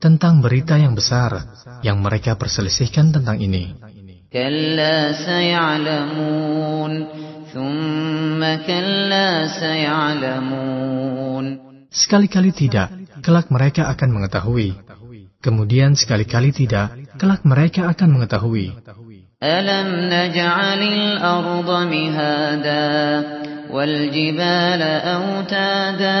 tentang berita yang besar yang mereka perselisihkan tentang ini. Sekali-kali tidak, kelak mereka akan mengetahui. Kemudian sekali-kali tidak, kelak mereka akan mengetahui. Alam naj'alil arda mihada wal jibala autada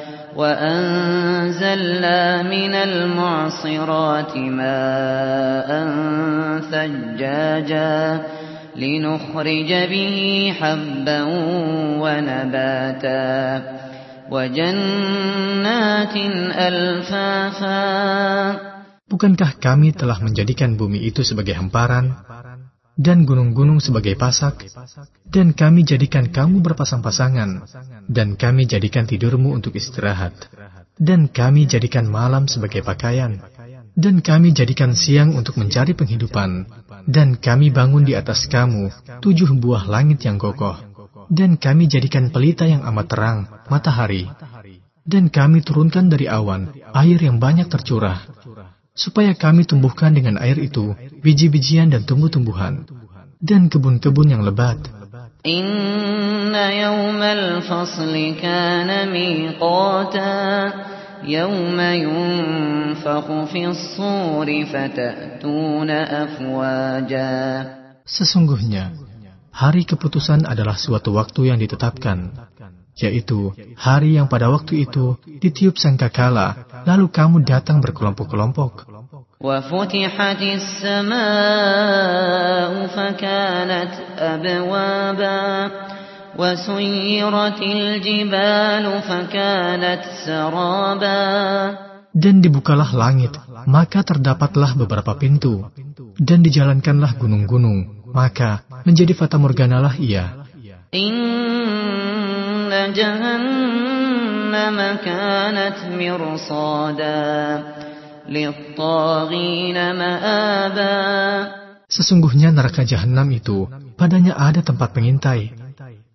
وأنزلنا من المعصرات ماء ثجاجا لنخرج به حبا ونباتا وجنات ألفافا Bukankah kami telah menjadikan bumi itu sebagai hamparan, dan gunung-gunung sebagai pasak, dan kami jadikan kamu berpasang-pasangan, dan kami jadikan tidurmu untuk istirahat, dan kami jadikan malam sebagai pakaian, dan kami jadikan siang untuk mencari penghidupan, dan kami bangun di atas kamu tujuh buah langit yang kokoh, dan kami jadikan pelita yang amat terang, matahari, dan kami turunkan dari awan air yang banyak tercurah, supaya kami tumbuhkan dengan air itu biji-bijian dan tumbuh-tumbuhan, dan kebun-kebun yang lebat. إن يوم الفصل كان ميقاتا يوم ينفخ في الصور فتأتون أفواجا Sesungguhnya, hari keputusan adalah suatu waktu yang ditetapkan, yaitu hari yang pada waktu itu ditiup sangkakala, lalu kamu datang berkelompok-kelompok. Dan dibukalah langit, maka terdapatlah beberapa pintu. Dan dijalankanlah gunung-gunung, maka menjadi fata fatamorganalah ia. Inna جهنم كانت مرصادا للطاغين مآبا Sesungguhnya neraka jahanam itu padanya ada tempat pengintai,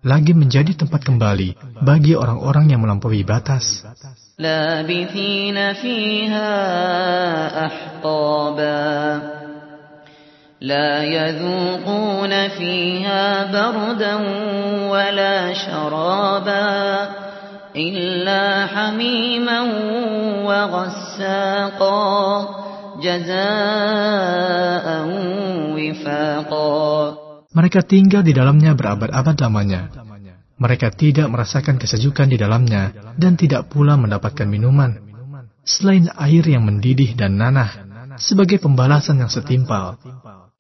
lagi menjadi tempat kembali bagi orang-orang yang melampaui batas. لابثين فيها أحقابا لا يذوقون فيها بردا ولا شرابا إلا حميما وغساقا جزاء وفاقا Mereka tinggal di dalamnya berabad-abad lamanya. Mereka tidak merasakan kesejukan di dalamnya dan tidak pula mendapatkan minuman. Selain air yang mendidih dan nanah, sebagai pembalasan yang setimpal.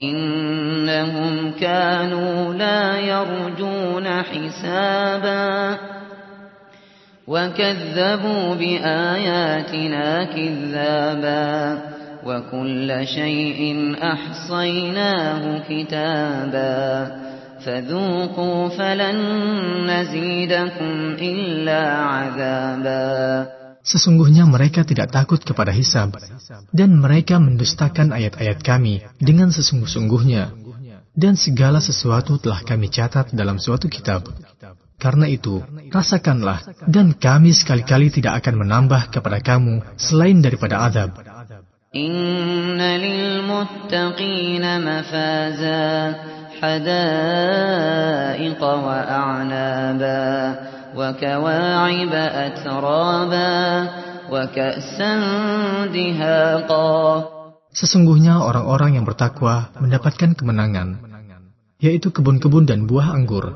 إنهم كانوا لا يرجون حسابا وكذبوا بآياتنا كذابا وكل شيء أحصيناه كتابا فذوقوا فلن نزيدكم إلا عذابا Sesungguhnya mereka tidak takut kepada hisab, dan mereka mendustakan ayat-ayat kami dengan sesungguh-sungguhnya, dan segala sesuatu telah kami catat dalam suatu kitab. Karena itu, rasakanlah, dan kami sekali-kali tidak akan menambah kepada kamu selain daripada adab. إن للمتقين مفازا حدائق وأعنابا وكواعب أترابا وكأسا دهاقا Sesungguhnya orang-orang yang bertakwa mendapatkan kemenangan, yaitu kebun-kebun dan buah anggur,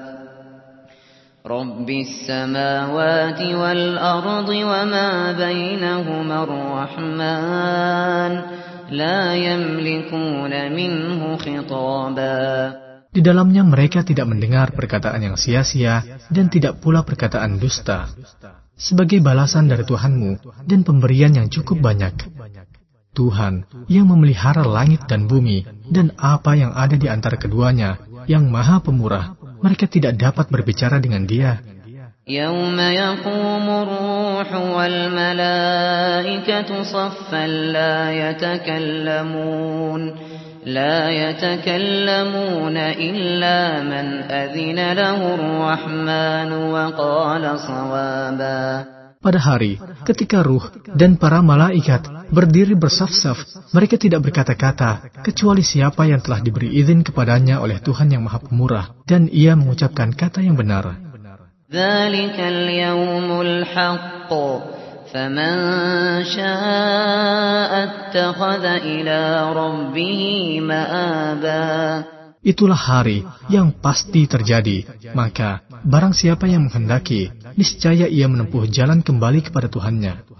رب السماوات والأرض وما بينهما الرحمن لا يملكون منه خطابا Di dalamnya mereka tidak mendengar perkataan yang sia-sia dan tidak pula perkataan dusta. Sebagai balasan dari Tuhanmu dan pemberian yang cukup banyak. Tuhan yang memelihara langit dan bumi dan apa yang ada di antara keduanya, yang maha pemurah, mereka tidak dapat berbicara dengan dia. يوم يقوم الروح والملائكة صفا لا يتكلمون لا يتكلمون إلا من أذن له الرحمن وقال صوابا Pada hari ketika ruh dan para malaikat berdiri bersaf-saf, mereka tidak berkata-kata, kecuali siapa yang telah diberi izin kepadanya oleh Tuhan yang Maha Pemurah, dan ia mengucapkan kata yang benar. ذلك اليوم الحق فمن شاء اتخذ إلى ربه مآبا Itulah hari yang pasti terjadi. Maka, barang siapa yang menghendaki, niscaya ia menempuh jalan kembali kepada Tuhannya.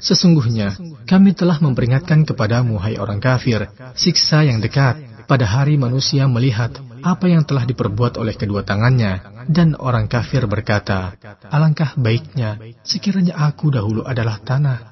Sesungguhnya, kami telah memperingatkan kepadamu, hai orang kafir, siksa yang dekat. Pada hari manusia melihat apa yang telah diperbuat oleh kedua tangannya, dan orang kafir berkata, Alangkah baiknya sekiranya aku dahulu adalah tanah,